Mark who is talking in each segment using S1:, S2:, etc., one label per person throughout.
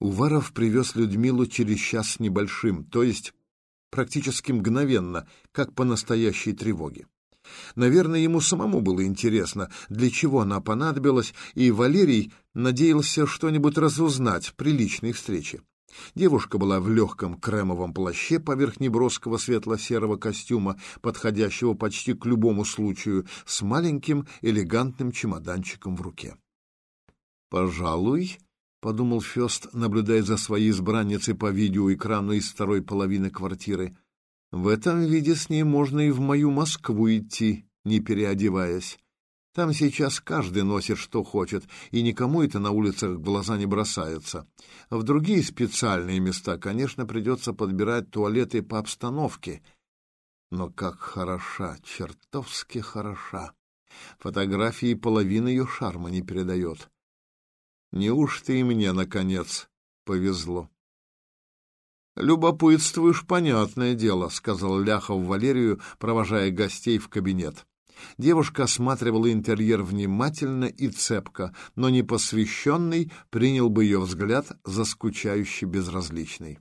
S1: Уваров привез Людмилу через час небольшим, то есть практически мгновенно, как по настоящей тревоге. Наверное, ему самому было интересно, для чего она понадобилась, и Валерий надеялся что-нибудь разузнать при личной встрече. Девушка была в легком кремовом плаще поверх неброского светло-серого костюма, подходящего почти к любому случаю, с маленьким элегантным чемоданчиком в руке. «Пожалуй», — подумал Фест, наблюдая за своей избранницей по видеоэкрану из второй половины квартиры, — «в этом виде с ней можно и в мою Москву идти, не переодеваясь. Там сейчас каждый носит, что хочет, и никому это на улицах в глаза не бросается. В другие специальные места, конечно, придется подбирать туалеты по обстановке. Но как хороша, чертовски хороша. Фотографии половины ее шарма не передает. Неужто и мне, наконец, повезло? «Любопытствуешь, понятное дело», — сказал Ляхов Валерию, провожая гостей в кабинет. Девушка осматривала интерьер внимательно и цепко, но непосвященный принял бы ее взгляд за скучающий безразличный.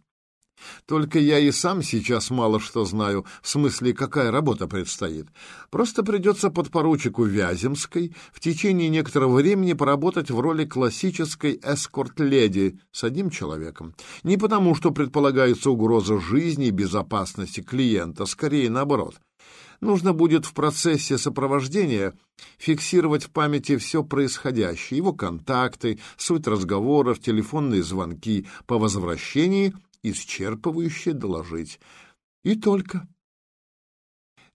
S1: Только я и сам сейчас мало что знаю, в смысле, какая работа предстоит. Просто придется подпоручику Вяземской в течение некоторого времени поработать в роли классической эскорт-леди с одним человеком. Не потому, что предполагается угроза жизни и безопасности клиента, скорее наоборот нужно будет в процессе сопровождения фиксировать в памяти все происходящее, его контакты, суть разговоров, телефонные звонки, по возвращении исчерпывающе доложить. И только.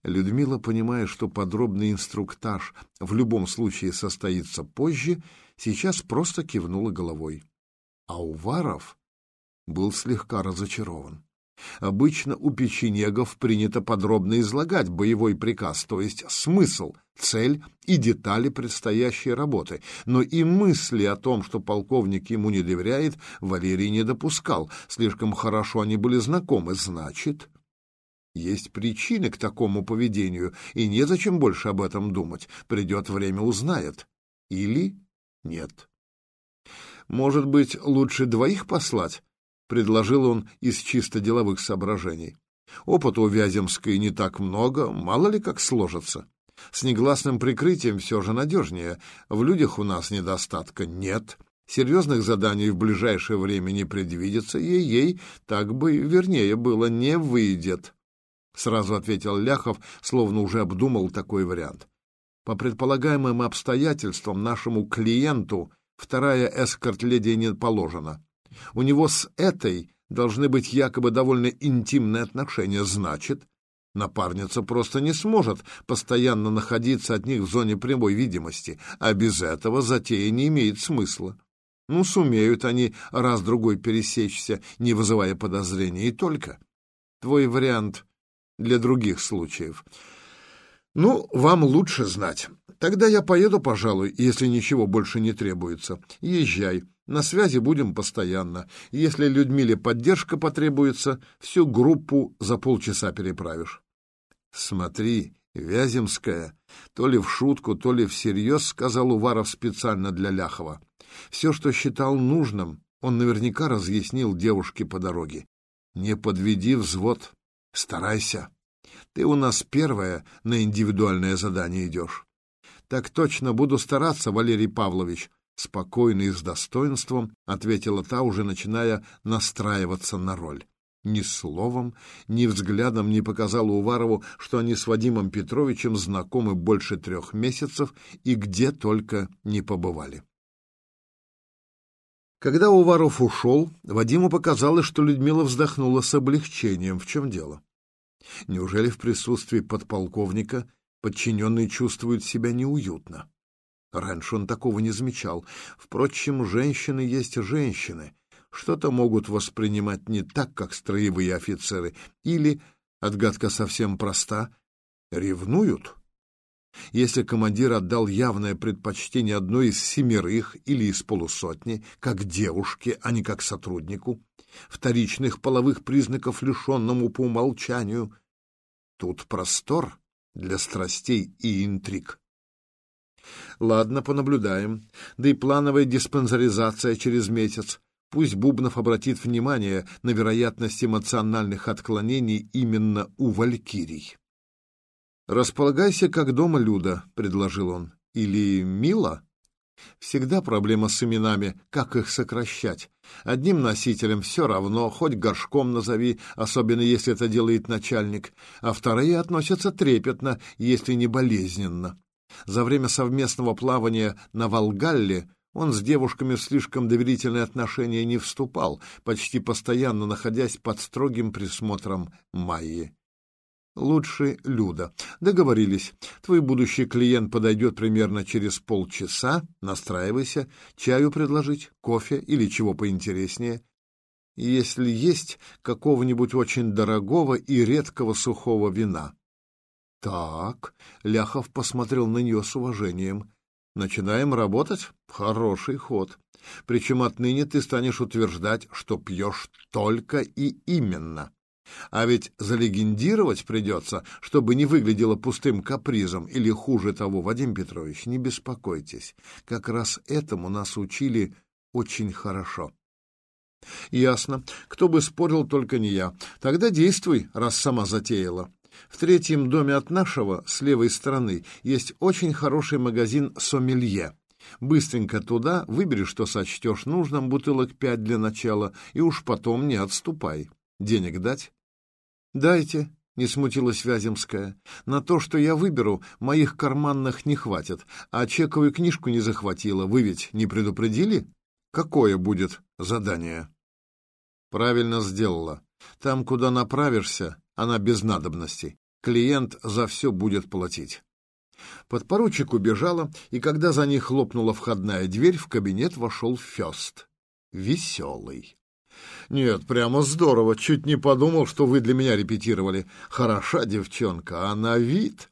S1: Людмила, понимая, что подробный инструктаж в любом случае состоится позже, сейчас просто кивнула головой. А Уваров был слегка разочарован. Обычно у печенегов принято подробно излагать боевой приказ, то есть смысл, цель и детали предстоящей работы. Но и мысли о том, что полковник ему не доверяет, Валерий не допускал. Слишком хорошо они были знакомы. Значит, есть причины к такому поведению, и незачем больше об этом думать. Придет время, узнает. Или нет. Может быть, лучше двоих послать? Предложил он из чисто деловых соображений. Опыта у Вяземской не так много, мало ли как сложится. С негласным прикрытием все же надежнее. В людях у нас недостатка нет. Серьезных заданий в ближайшее время не предвидится, и ей, так бы вернее было, не выйдет. Сразу ответил Ляхов, словно уже обдумал такой вариант. По предполагаемым обстоятельствам нашему клиенту вторая эскорт-леди не положена. У него с этой должны быть якобы довольно интимные отношения. Значит, напарница просто не сможет постоянно находиться от них в зоне прямой видимости, а без этого затея не имеет смысла. Ну, сумеют они раз-другой пересечься, не вызывая подозрений, и только. Твой вариант для других случаев. Ну, вам лучше знать. Тогда я поеду, пожалуй, если ничего больше не требуется. Езжай. На связи будем постоянно. Если Людмиле поддержка потребуется, всю группу за полчаса переправишь. Смотри, Вяземская, то ли в шутку, то ли всерьез, сказал Уваров специально для Ляхова. Все, что считал нужным, он наверняка разъяснил девушке по дороге. Не подведи взвод, старайся. Ты у нас первая на индивидуальное задание идешь. Так точно буду стараться, Валерий Павлович, Спокойно и с достоинством ответила та, уже начиная настраиваться на роль. Ни словом, ни взглядом не показала Уварову, что они с Вадимом Петровичем знакомы больше трех месяцев и где только не побывали. Когда Уваров ушел, Вадиму показалось, что Людмила вздохнула с облегчением. В чем дело? Неужели в присутствии подполковника подчиненные чувствуют себя неуютно? Раньше он такого не замечал. Впрочем, женщины есть женщины. Что-то могут воспринимать не так, как строевые офицеры. Или, отгадка совсем проста, ревнуют. Если командир отдал явное предпочтение одной из семерых или из полусотни, как девушке, а не как сотруднику, вторичных половых признаков лишенному по умолчанию, тут простор для страстей и интриг. Ладно, понаблюдаем. Да и плановая диспансеризация через месяц. Пусть Бубнов обратит внимание на вероятность эмоциональных отклонений именно у валькирий. «Располагайся как дома, Люда», — предложил он. «Или Мила?» Всегда проблема с именами, как их сокращать. Одним носителям все равно, хоть горшком назови, особенно если это делает начальник, а вторые относятся трепетно, если не болезненно. За время совместного плавания на Волгалле он с девушками в слишком доверительные отношения не вступал, почти постоянно находясь под строгим присмотром Майи. Лучше Люда. Договорились. Твой будущий клиент подойдет примерно через полчаса. Настраивайся. Чаю предложить, кофе или чего поинтереснее. Если есть какого-нибудь очень дорогого и редкого сухого вина. Так, Ляхов посмотрел на нее с уважением. Начинаем работать? Хороший ход. Причем отныне ты станешь утверждать, что пьешь только и именно. А ведь залегендировать придется, чтобы не выглядело пустым капризом или хуже того, Вадим Петрович, не беспокойтесь. Как раз этому нас учили очень хорошо. Ясно. Кто бы спорил, только не я. Тогда действуй, раз сама затеяла. В третьем доме от нашего, с левой стороны, есть очень хороший магазин «Сомелье». Быстренько туда, выбери, что сочтешь нужным, бутылок пять для начала, и уж потом не отступай. Денег дать? Дайте, не смутилась Вяземская. На то, что я выберу, моих карманных не хватит, а чековую книжку не захватила. Вы ведь не предупредили? Какое будет задание? Правильно сделала. Там, куда направишься, она без надобности. Клиент за все будет платить. Подпоручик убежала, и когда за ней хлопнула входная дверь, в кабинет вошел Фест. Веселый. Нет, прямо здорово. Чуть не подумал, что вы для меня репетировали. Хороша девчонка, а на вид...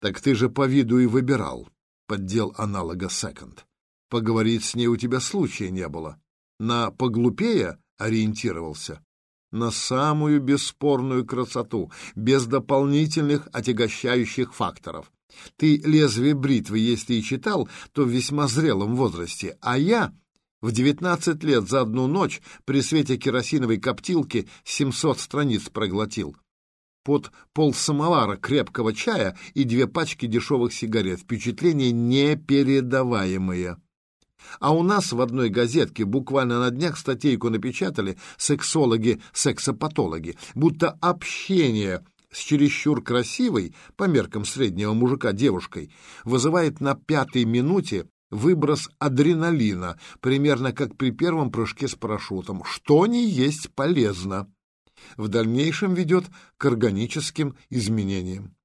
S1: Так ты же по виду и выбирал, поддел аналога секонд. Поговорить с ней у тебя случая не было. На поглупее ориентировался. На самую бесспорную красоту, без дополнительных отягощающих факторов. Ты «Лезвие бритвы», если и читал, то в весьма зрелом возрасте, а я в девятнадцать лет за одну ночь при свете керосиновой коптилки семьсот страниц проглотил. Под пол самовара крепкого чая и две пачки дешевых сигарет. Впечатление непередаваемое. А у нас в одной газетке буквально на днях статейку напечатали сексологи-сексопатологи, будто общение с чересчур красивой, по меркам среднего мужика, девушкой, вызывает на пятой минуте выброс адреналина, примерно как при первом прыжке с парашютом, что не есть полезно. В дальнейшем ведет к органическим изменениям.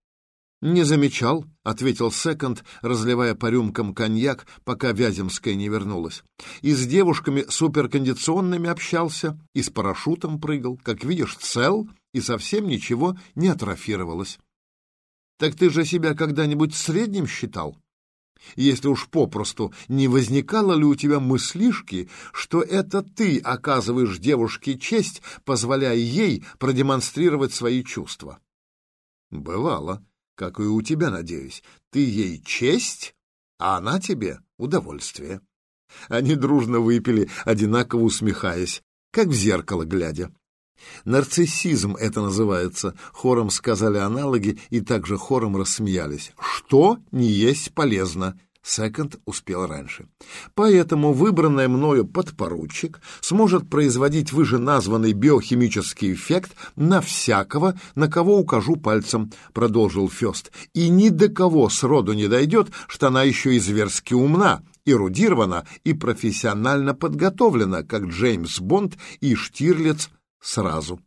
S1: «Не замечал», — ответил Секонд, разливая по рюмкам коньяк, пока Вяземская не вернулась. «И с девушками суперкондиционными общался, и с парашютом прыгал. Как видишь, цел, и совсем ничего не атрофировалось». «Так ты же себя когда-нибудь средним считал?» Если уж попросту, не возникало ли у тебя мыслишки, что это ты оказываешь девушке честь, позволяя ей продемонстрировать свои чувства? Бывало, как и у тебя, надеюсь. Ты ей честь, а она тебе удовольствие. Они дружно выпили, одинаково усмехаясь, как в зеркало глядя. Нарциссизм это называется, хором сказали аналоги и также хором рассмеялись. Что не есть полезно? Секонд успел раньше. Поэтому выбранный мною подпоручик сможет производить вышеназванный биохимический эффект на всякого, на кого укажу пальцем, продолжил Фест. И ни до кого сроду не дойдет, что она еще и зверски умна, эрудирована и профессионально подготовлена, как Джеймс Бонд и Штирлиц сразу.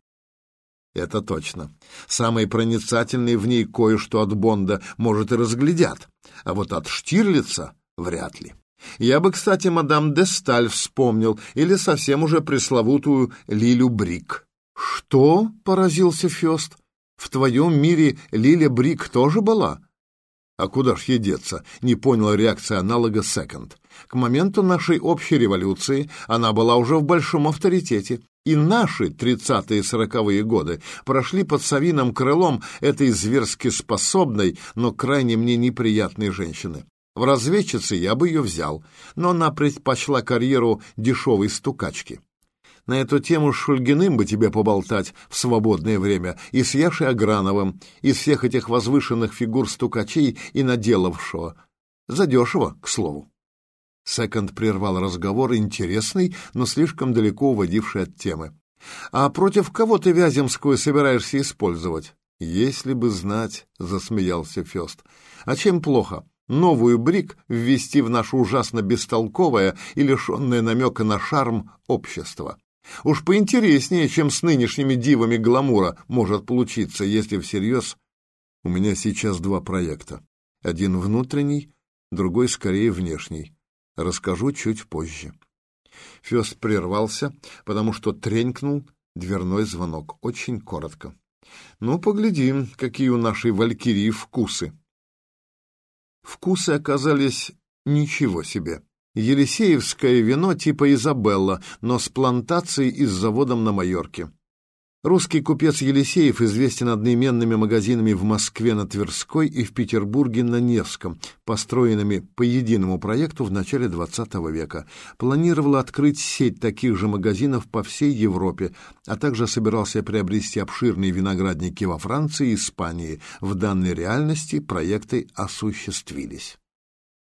S1: Это точно. Самые проницательные в ней кое-что от Бонда, может, и разглядят, а вот от Штирлица вряд ли. Я бы, кстати, мадам де Сталь вспомнил, или совсем уже пресловутую Лилю Брик. «Что?» — поразился Фёст. «В твоем мире Лиля Брик тоже была?» «А куда ж ей деться?» — не поняла реакция аналога Секонд. К моменту нашей общей революции она была уже в большом авторитете, и наши тридцатые сороковые годы прошли под совиным крылом этой зверски способной, но крайне мне неприятной женщины. В разведчице я бы ее взял, но она предпочла карьеру дешевой стукачки. На эту тему с Шульгиным бы тебе поболтать в свободное время и с Яшей Аграновым, из всех этих возвышенных фигур стукачей и наделавшего. Задешево, к слову. Секонд прервал разговор, интересный, но слишком далеко уводивший от темы. «А против кого ты Вяземскую собираешься использовать?» «Если бы знать», — засмеялся Фест. «А чем плохо? Новую брик ввести в наше ужасно бестолковое и лишенное намека на шарм общество. Уж поинтереснее, чем с нынешними дивами гламура может получиться, если всерьез. У меня сейчас два проекта. Один внутренний, другой скорее внешний. Расскажу чуть позже. Фест прервался, потому что тренькнул дверной звонок. Очень коротко. Ну, поглядим, какие у нашей валькирии вкусы. Вкусы оказались ничего себе. Елисеевское вино типа Изабелла, но с плантацией и с заводом на Майорке. Русский купец Елисеев известен одноименными магазинами в Москве на Тверской и в Петербурге на Невском, построенными по единому проекту в начале XX века. Планировал открыть сеть таких же магазинов по всей Европе, а также собирался приобрести обширные виноградники во Франции и Испании. В данной реальности проекты осуществились.